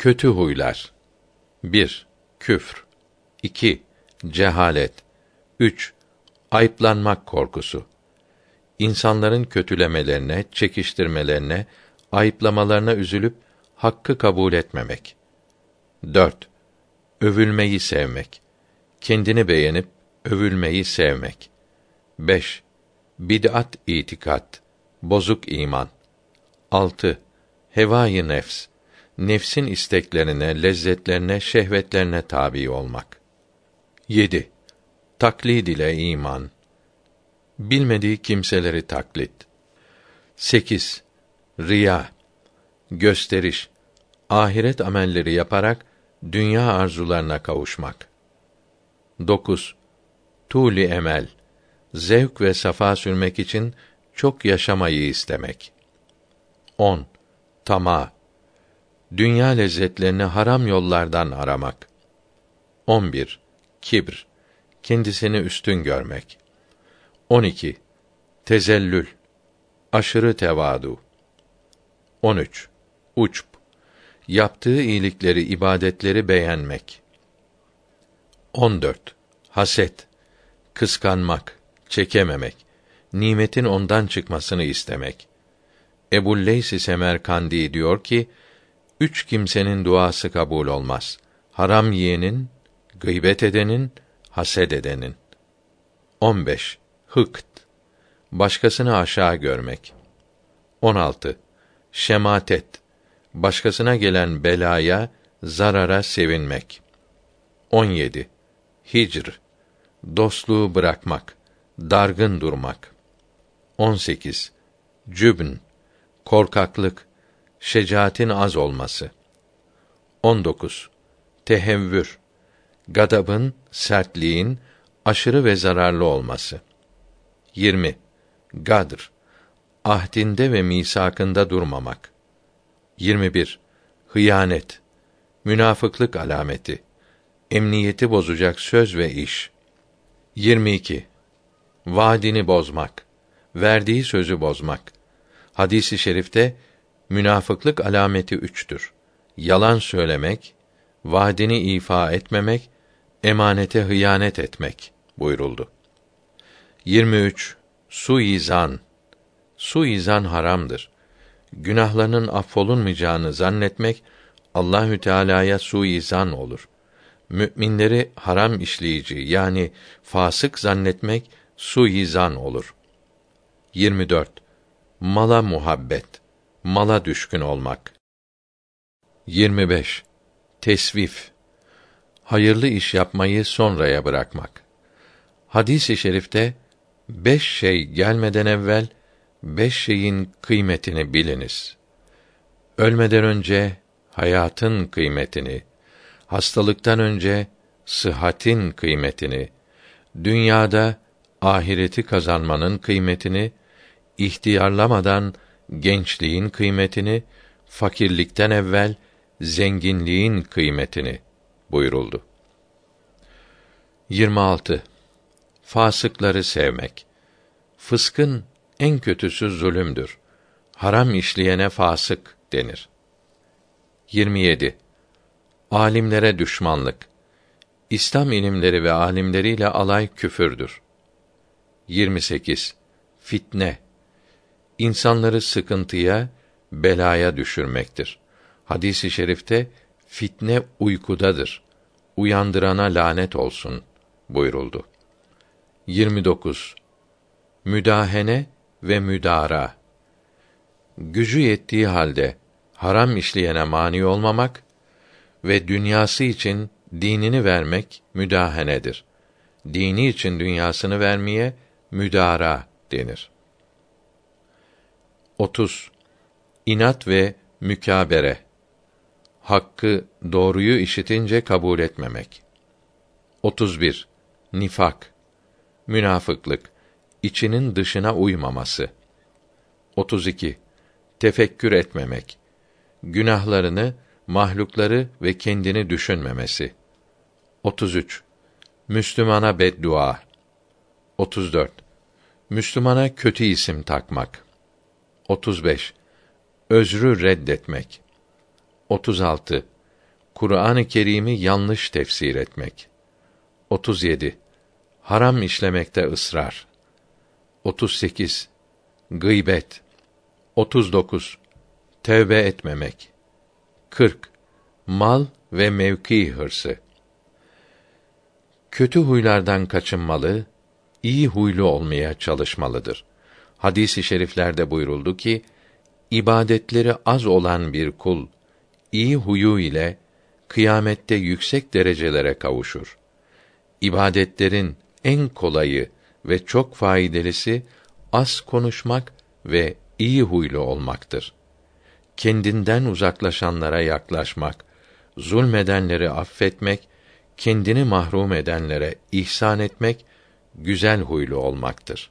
Kötü huylar. 1. Küfr. 2. Cehalet. 3. Ayıplanmak korkusu. İnsanların kötülemelerine, çekiştirmelerine, ayıplamalarına üzülüp hakkı kabul etmemek. 4. Övülmeyi sevmek. Kendini beğenip övülmeyi sevmek. 5. Bid'at itikat. Bozuk iman. 6. Hevâ-i nefs. Nefsin isteklerine, lezzetlerine, şehvetlerine tabi olmak. 7. Taklid ile iman. Bilmediği kimseleri taklit. 8. Riya. Gösteriş. Ahiret amelleri yaparak dünya arzularına kavuşmak. 9. Tuli emel. Zevk ve safa sürmek için çok yaşamayı istemek. 10. Tama. Dünya lezzetlerini haram yollardan aramak. 11. Kibr. Kendisini üstün görmek. 12. Tezellül. Aşırı tevadu. 13. Uçp. Yaptığı iyilikleri, ibadetleri beğenmek. 14. Haset. Kıskanmak, çekememek, nimetin ondan çıkmasını istemek. Ebu Leys Semerkandi diyor ki, üç kimsenin duası kabul olmaz. Haram yiyenin, gıybet edenin, haset edenin. 15. Hıkt. Başkasını aşağı görmek. 16. Şematet. Başkasına gelen belaya, zarara sevinmek. 17. Hicr. Dostluğu bırakmak, dargın durmak. 18. Cübn. Korkaklık, şecaatin az olması. 19. Tehevvür. Gadabın, sertliğin aşırı ve zararlı olması. 20. Gadr. Ahdinde ve misakında durmamak. 21. Hıyanet. Münafıklık alameti. Emniyeti bozacak söz ve iş. 22. Vaadini bozmak. Verdiği sözü bozmak. Hadisi i şerifte münafıklık alameti üçtür. Yalan söylemek, vaadini ifa etmemek, emanete hıyanet etmek buyuruldu. 23. Suizan. Suizan haramdır. Günahlarının affolunmayacağını zannetmek Allahü Teala'ya suizan olur. Müminleri haram işleyici yani fasık zannetmek suizan olur. 24. Mala muhabbet, mala düşkün olmak. 25. Tesvif, hayırlı iş yapmayı sonraya bırakmak. Hadis-i şerifte beş şey gelmeden evvel beş şeyin kıymetini biliniz. Ölmeden önce hayatın kıymetini, hastalıktan önce sıhhatin kıymetini, dünyada ahireti kazanmanın kıymetini, ihtiyarlamadan gençliğin kıymetini, fakirlikten evvel zenginliğin kıymetini buyuruldu. 26. Fasıkları sevmek. Fıskın en kötüsü zulümdür. Haram işleyene fasık denir. 27. Alimlere düşmanlık. İslam ilimleri ve alimleriyle alay küfürdür. 28. Fitne. İnsanları sıkıntıya, belaya düşürmektir. Hadisi i şerifte fitne uykudadır. Uyandırana lanet olsun buyuruldu. 29. Müdahene ve müdara. Gücü yettiği halde haram işleyene mani olmamak ve dünyası için dinini vermek müdahanedir. Dini için dünyasını vermeye müdara denir. 30. İnat ve mükabere. Hakkı, doğruyu işitince kabul etmemek. 31. Nifak. Münafıklık. içinin dışına uymaması. 32. Tefekkür etmemek. Günahlarını, mahlukları ve kendini düşünmemesi. 33. Müslümana beddua. 34. Müslümana kötü isim takmak. 35. Özrü reddetmek. 36. Kur'an-ı Kerim'i yanlış tefsir etmek. 37. Haram işlemekte ısrar. 38. Gıybet. 39. Tevbe etmemek. 40. Mal ve mevki hırsı. Kötü huylardan kaçınmalı, iyi huylu olmaya çalışmalıdır. Hadis-i şeriflerde buyuruldu ki, ibadetleri az olan bir kul, iyi huyu ile kıyamette yüksek derecelere kavuşur. İbadetlerin en kolayı ve çok faydalısı az konuşmak ve iyi huylu olmaktır. Kendinden uzaklaşanlara yaklaşmak, zulmedenleri affetmek, kendini mahrum edenlere ihsan etmek güzel huylu olmaktır.